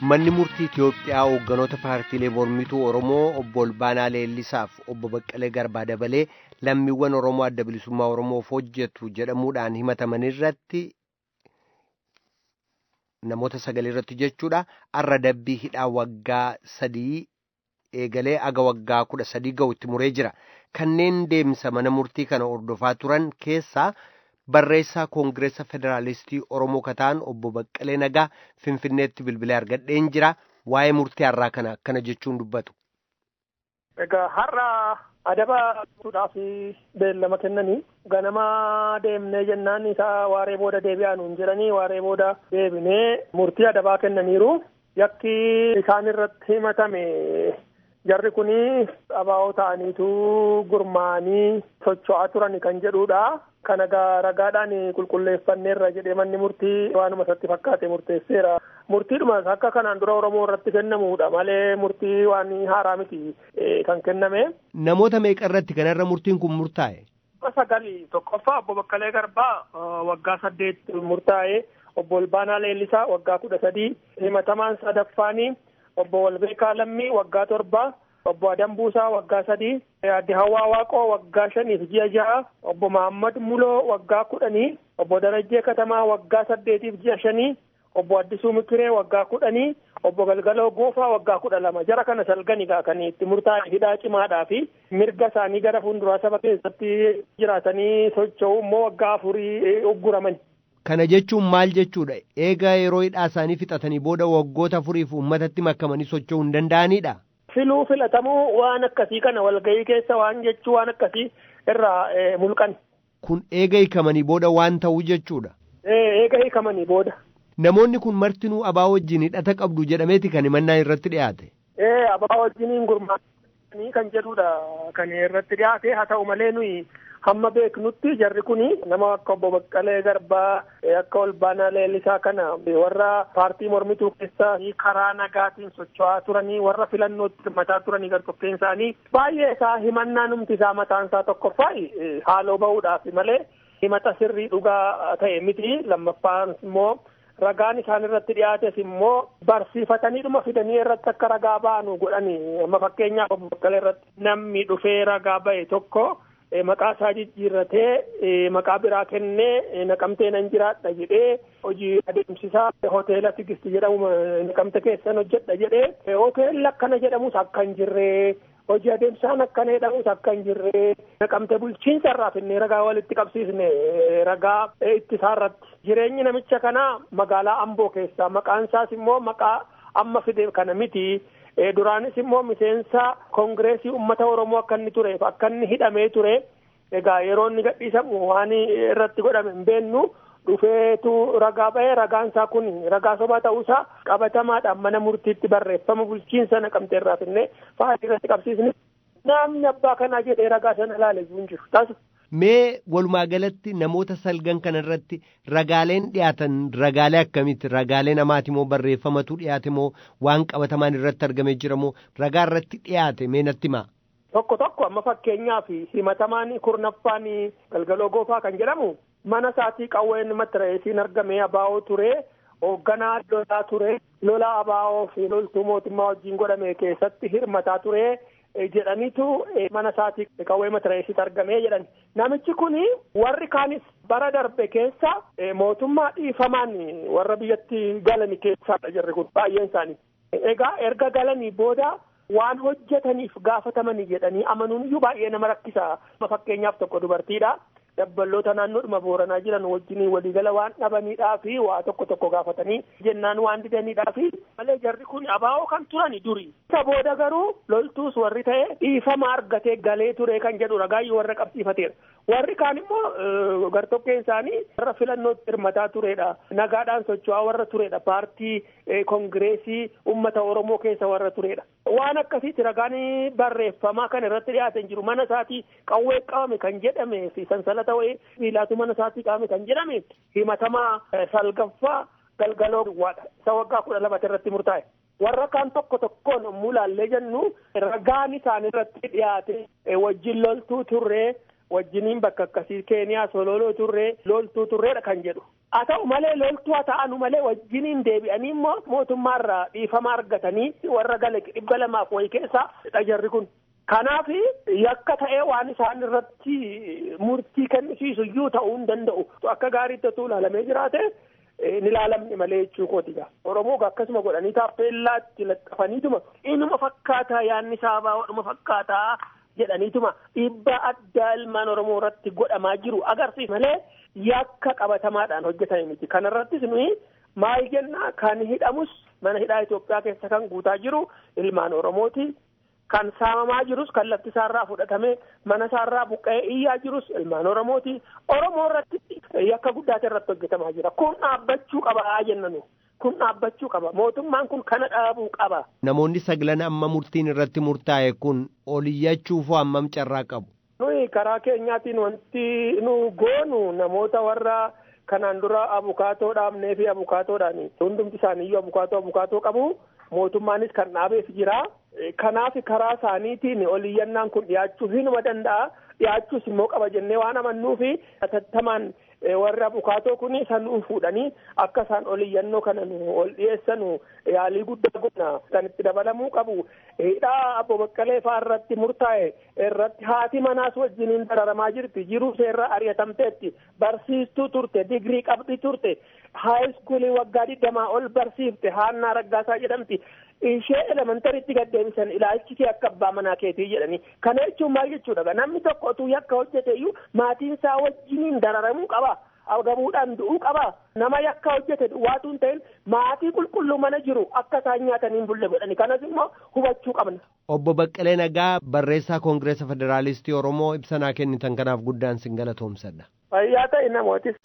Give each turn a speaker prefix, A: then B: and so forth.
A: Manni murtii Itiyoophiyaa hoogganoota paartiilee mormituu Oromoo obbo Olbaanaa Leellisaaf obbo Baqqalee Garbaa dabalee lammiiwwan Oromoo adda bilisummaa Oromoof hojjetu jedhamuudhaan himataman irratti namoota sagal irratti jechuudha arra dabbii hidhaa waggaa sadii eegalee aga waggaa kudha sadii ga'utti muree jira. Kanneen deemsa mana murtii kana hordofaa turan keessaa barreessaa koongireessa federaalistii Oromoo kataan obbo Baqqalee Nagaa Finfinneetti bilbilee argadheen jira. Waa'ee murtii har'aa kana akkana jechuun dubbatu.
B: Egaa har'a adaba tuudhaaf beellama kennanii ganama deemnee jennaan isaa waaree booda deebi'aa nuun jedhanii waaree booda deebinee murtii adabaa kennaniiru. Yakki isaan irratti himatame jarri kun abaa'oo ta'aniitu gurmaa'anii socho'aa turan kan jedhudha. Kana ragaadhaan qulqulleeffanneerra jedhee manni murtii waanuma isatti fakkaate murteesseera. Murtiidhumas akka kanaan dura Oromoo irratti kennamuudha malee murtii waan haaraa miti kan kenname.
A: Namoota meeqa irratti kanarra murtiin kun murtaa'e?
B: Sagali tokkoffaa obbo Baqqalee Garbaa waggaa saddeet murtaa'e. Obbo Olbaanaa Leellisaa waggaa kudha sadii. Himatamaan sadaffaanii obbo Walbeekaa Lammii waggaa torba. Obbo Adambuusaa waggaa sadii. Adde Hawwaa Waaqoo waggaa shaniif ji'a ja'a. Obbo Mahammad Muloo waggaa kudhanii. Obbo Darajjee Katamaa waggaa saddeetiif ji'a shanii. Obbo Addisuu Mikiree waggaa kudhanii. Obbo Galgaloo Goofaa waggaa kudha lama. Jara kana salganigaa kan itti murtaa'e hidhaa cimaadhaa fi mirga isaanii gara fuulduraa saba keessatti jiraatanii socho'u immoo waggaa afurii ugguraman.
A: Kana jechuun maal jechuudha? Eega yeroo hidhaa isaanii fixatanii booda waggoota afuriif uummatatti makamanii socho'uu hin danda'anidha?
B: Filuu filatamuu waan akkasii kana walgahii keessa waan jechuu waan akkasii irraa mulqan.
A: Kun eega hiikamanii booda waan ta'uu jechuudha.
B: Eega hiikamanii booda.
A: Namoonni kun martinuu abaa wajjin hidhata qabdu jedhameeti kan himannaan irratti dhiyaate.
B: Ee abaa wajjiniin gurmaa'anii kan jedhudha kan irratti dhiyaate haa ta'u malee nuyi hamma beeknutti jarri kun nama akka obbo Baqqalee Garbaa akka Olbaanaa Leellisaa kana warra paartii mormituu keessaa karaa nagaatiin socho'aa turanii warra filannootti hirmataa turanii gartokkeen isaanii baay'ee isaa himannaa numti isaa mataan isaa tokkoffaa haaloo bahuudhaaf malee himata sirrii dhugaa ta'e miti lammaffaan immoo ragaan isaan irratti dhiyaates immoo barsiifataniidhuma fidanii irratti akka ragaa ba'anu godhani amma fakkeenyaaf obbo Baqqalee irratti namni dhufee ragaa ba'e tokko maqaa isaa jijjiirratee maqaa biraa kennee naqamtee nan jiraadha jedhee hojii adeemsisaa hoteela tigisti jedhamu naqamte keessan hojjedha jedhee hoteelli akkana jedhamus akka hin jirree hojii adeemsaan akkana jedhamus akka hin jirree naqamte bulchiinsa irraa finnee ragaa walitti qabsiisne ragaa ittisaa irratti jireenyi namicha kanaa magaalaa amboo keessaa maqaan isaas immoo maqaa amma fide kana miti. Duraanis immoo miseensa koongireesii ummata oromoo akka inni tureef akka inni hidhamee ture egaa yeroo inni gadhiisamu waan irratti godhame hin beennu dhufeetu ragaa ba'ee ragaan isaa kun ragaa sobaa ta'uusaa qabatamaadhaan mana murtiitti barreeffama bulchiinsa naqamtee irraa finnee fa'aa irratti qabsiisni. Namni abbaa kanaa jedhee ragaa sana ilaale hin jiru. Taasisu.
A: Mee walumaa galatti namoota salgan kana irratti ragaaleen dhiyaatan ragaalee akkamitti ragaalee namaati moo barreeffamatu dhiyaate moo waan qabatamaan irratti argamee jira moo ragaa irratti dhiyaate mee natti himaa.
B: Tokko tokko amma fakkeenyaaf himatamaan kurnaffaan galgaloo goofaa kan jedhamu mana isaatii qawween matireesiin argamee abaa'oo ture hoogganaa lolaa ture lola abaa'oo fi loltuu mootummaa wajjin godhame keessatti hirmataa ture. Jedhaniitu mana isaatii qawwee matireesitti argamee jedhan. Namichi kun warri kaanis bara darbe keessa mootummaa dhiifamaan warra biyyatti galani keessaadha jarri kun baay'een isaanii. Egaa erga galanii booda waan hojjetaniif gaafatamanii jedhanii amanuun iyyuu baay'ee nama rakkisa fakkeenyaaf tokko dubartiidha dabballoota naannoodhuma booranaa jiran wajjin waliigala waan dhabaniidhaa fi waa tokko tokko gaafatanii jennaan waan didaniidhaa fi malee jarri kun abaa'oo kan turani duri. Isa booda garuu loltuus warri ta'e dhiifama argatee galee ture kan jedhu ragaayyuu warra qabsiifateera warri kaan immoo gartokkeen isaanii warra filannootti hirmataa turedha nagaadhaan socho'aa warra turedha paartii koongireesii ummata oromoo keessa warra turedha waan akkasiitti ragaan barreeffamaa kan irratti dhiyaate hin jiru. Mana isaatii qawwee qabame kan jedhame fi sansalata wayii miilaatu mana isaatii qabame kan jedhame himatamaa salgaffaa galgaloo duwwaadha isa waggaa kudha lamatti irratti murtaa'e. warra kaan tokko tokkoon yommuu laallee jennu ragaan isaan irratti dhiyaate wajjin loltuu turree wajjiniin bakka akkasii keeniyaa sololoo turree loltuu turreedha kan jedhu haa ta'u malee loltuu haa ta'anu malee wajjiniin deebi'anii immoo mootummaarraa dhiifama argatanii warra gale dhibba lamaaf wayi keessa dhajarri kun. Kanaaf yakka ta'ee waan isaan irratti murtii kennisiisu iyyuu ta'uu hin danda'u. Akka gaariitti utuu ilaalamee jiraate hin ilaalamne malee jechuu kooti gaa Oromoo akkasuma godhanii taappeellaatti laxxafaniituma inuma fakkaataa yaanni saabaa wadhuma fakkaataa jedhaniituma dhiibbaa addaa ilmaan Oromoo irratti godhamaa jiru. Agarsiisa malee yakka qabatamaadhaan hojjetame miti. Kanarrattis nuyi maal jenna? Kan hidhamus mana hidhaa Itoophiyaa keessa kan guutaa jiru ilmaan Oromooti. Kan saamamaa jirus kan lafti isaarraa fudhatamee mana isaarraa buqqa'ee iyyaa jirus ilmaan Oromooti. Oromoo irratti yakka guddaatu irratti hojjetamaa jira. Kun dhaabbachuu qaba jennanu. Kun dhaabbachuu qaba. Mootummaan kun kana dhaabuu qaba.
A: Namoonni sagalan amma murtiin irratti murtaa'e kun oliyyachuuf hammam carraa qabu?
B: Nuyi karaa keenyaatiin wanti nu goonu namoota warra kanaan dura abukaatoo dhaabnee fi abukaatoodhaan hundumti isaaniiyyuu abukaatoo abukaatoo qabu. Mootummaanis kan dhaabeef jira. Kanaaf karaa isaaniitiin oliyyannaan kun dhiyaachuu hinuma danda'a. Dhiyaachuus immoo qaba jennee waan amannuufi atattamaan warri abukaatoo kun san fuudhanii akka isaan oliyyannoo kana ol dhiyeessanu yaalii guddaa godhna kan itti dabalamuu qabu. Hidhaa Abbo Baqqalee fa'aa irratti murtaa'e irratti haati manaas wajjiniin dararamaa jirti. Jiruu seerraa ari'atamteetti barsiistuu turte digirii qabdi turte haayiskuulii waggaa digdamaa ol barsiifte Haannaa Raggaasaa jedhamti. Ishee elementariitti gaddeebisan ilaalchitee akka abbaa manaa keetii jedhanii kana jechuun maal jechuudha namni tokko utuu yakka hojjete iyyuu maatiin isaa wajjiniin dararamuu qaba gabuudhaan du'uu qaba nama yakka hojjete waatu hin ta'in maatii qulqulluu mana jiru akka isaan nyaataniin bulle godhani kanas immoo hubachuu qabna.
A: Obbo Baqqalee Nagaa barreessaa Koongireesa Federaalistii Oromoo ibsanaa kennitan kanaaf guddaan sin galatoomsadha.
B: Fayyaa ta'e namootis.